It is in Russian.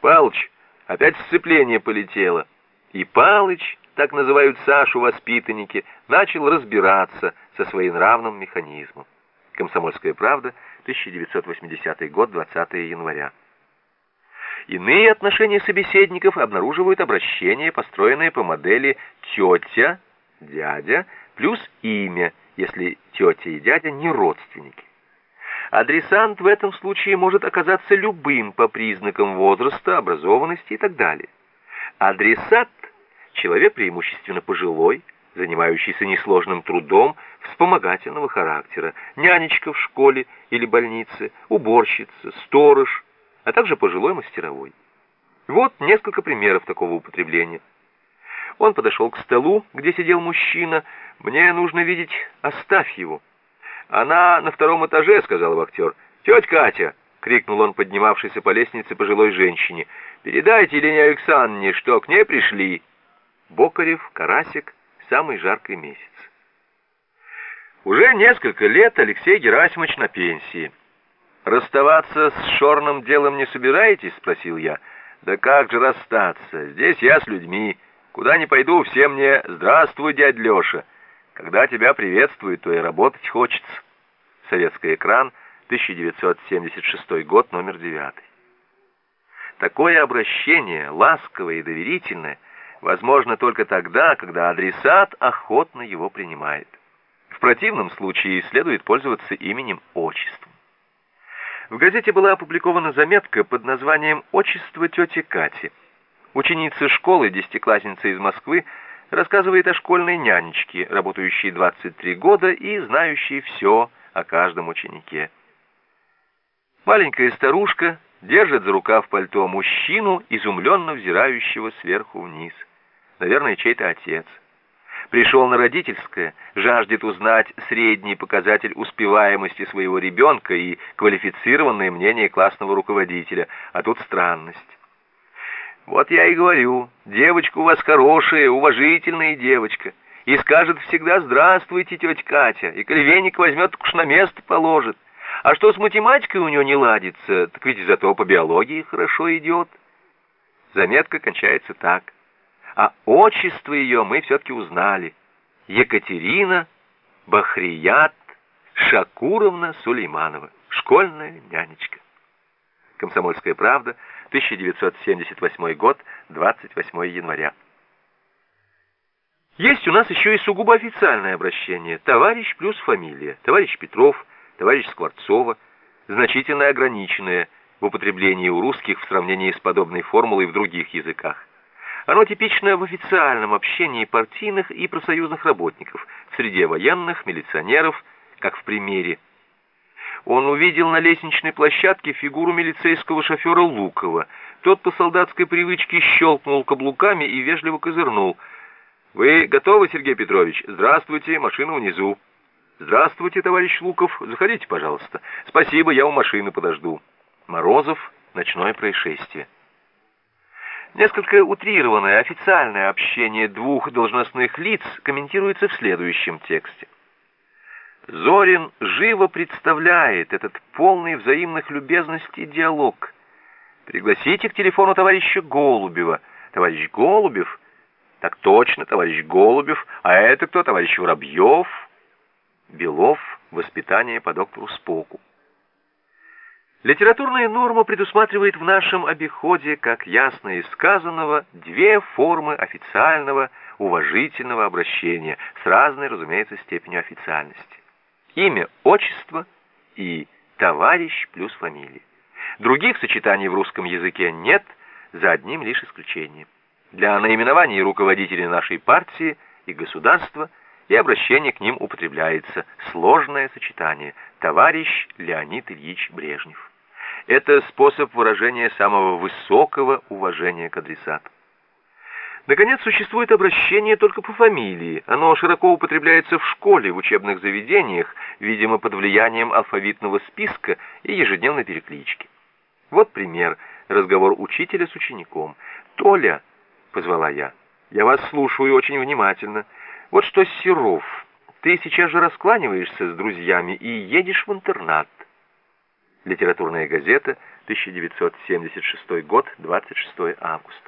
Палыч, опять сцепление полетело. И Палыч, так называют Сашу воспитанники, начал разбираться со своенравным механизмом. Комсомольская правда, 1980 год, 20 января. Иные отношения собеседников обнаруживают обращение, построенное по модели «тетя», «дядя» плюс имя, если тетя и дядя не родственники. Адресант в этом случае может оказаться любым по признакам возраста, образованности и так далее. Адресат – человек преимущественно пожилой, занимающийся несложным трудом вспомогательного характера, нянечка в школе или больнице, уборщица, сторож, а также пожилой мастеровой. Вот несколько примеров такого употребления. Он подошел к столу, где сидел мужчина. «Мне нужно видеть, оставь его». «Она на втором этаже», — сказал вахтер. «Тетя Катя!» — крикнул он поднимавшейся по лестнице пожилой женщине. «Передайте Елене Александровне, что к ней пришли». Бокарев, Карасик, самый жаркий месяц. Уже несколько лет Алексей Герасимович на пенсии. «Расставаться с Шорным делом не собираетесь?» — спросил я. «Да как же расстаться? Здесь я с людьми. Куда ни пойду, все мне «Здравствуй, дядь Леша». Когда тебя приветствуют, то и работать хочется. Советский экран, 1976 год, номер 9. Такое обращение, ласковое и доверительное, возможно только тогда, когда адресат охотно его принимает. В противном случае следует пользоваться именем отчеством. В газете была опубликована заметка под названием «Отчество тети Кати». Ученица школы, десятиклассница из Москвы, рассказывает о школьной нянечке, работающей 23 года и знающей все о каждом ученике. Маленькая старушка держит за рукав пальто мужчину, изумленно взирающего сверху вниз. Наверное, чей-то отец. Пришел на родительское, жаждет узнать средний показатель успеваемости своего ребенка и квалифицированное мнение классного руководителя, а тут странность. Вот я и говорю, девочка у вас хорошая, уважительная девочка. И скажет всегда «Здравствуйте, тетя Катя», и коли возьмет, уж на место положит. А что с математикой у него не ладится, так ведь зато по биологии хорошо идет. Заметка кончается так. А отчество ее мы все-таки узнали. Екатерина Бахрият Шакуровна Сулейманова, школьная нянечка. Комсомольская правда, 1978 год, 28 января. Есть у нас еще и сугубо официальное обращение. Товарищ плюс фамилия. Товарищ Петров, товарищ Скворцова. Значительно ограниченное в употреблении у русских в сравнении с подобной формулой в других языках. Оно типично в официальном общении партийных и профсоюзных работников, в среде военных, милиционеров, как в примере он увидел на лестничной площадке фигуру милицейского шофера Лукова. Тот по солдатской привычке щелкнул каблуками и вежливо козырнул. «Вы готовы, Сергей Петрович? Здравствуйте, машина внизу». «Здравствуйте, товарищ Луков. Заходите, пожалуйста. Спасибо, я у машины подожду». Морозов. Ночное происшествие. Несколько утрированное официальное общение двух должностных лиц комментируется в следующем тексте. Зорин живо представляет этот полный взаимных любезностей диалог. Пригласите к телефону товарища Голубева. Товарищ Голубев? Так точно, товарищ Голубев. А это кто? Товарищ Воробьев? Белов. Воспитание по доктору Споку. Литературная норма предусматривает в нашем обиходе, как ясно из сказанного, две формы официального, уважительного обращения с разной, разумеется, степенью официальности имя, отчество и товарищ плюс фамилия. Других сочетаний в русском языке нет, за одним лишь исключением. Для наименований руководителей нашей партии и государства и обращение к ним употребляется сложное сочетание «товарищ Леонид Ильич Брежнев». Это способ выражения самого высокого уважения к адресату. Наконец, существует обращение только по фамилии. Оно широко употребляется в школе, в учебных заведениях, видимо, под влиянием алфавитного списка и ежедневной переклички. Вот пример. Разговор учителя с учеником. «Толя», — позвала я, — «я вас слушаю очень внимательно. Вот что, Серов, ты сейчас же раскланиваешься с друзьями и едешь в интернат». Литературная газета, 1976 год, 26 августа.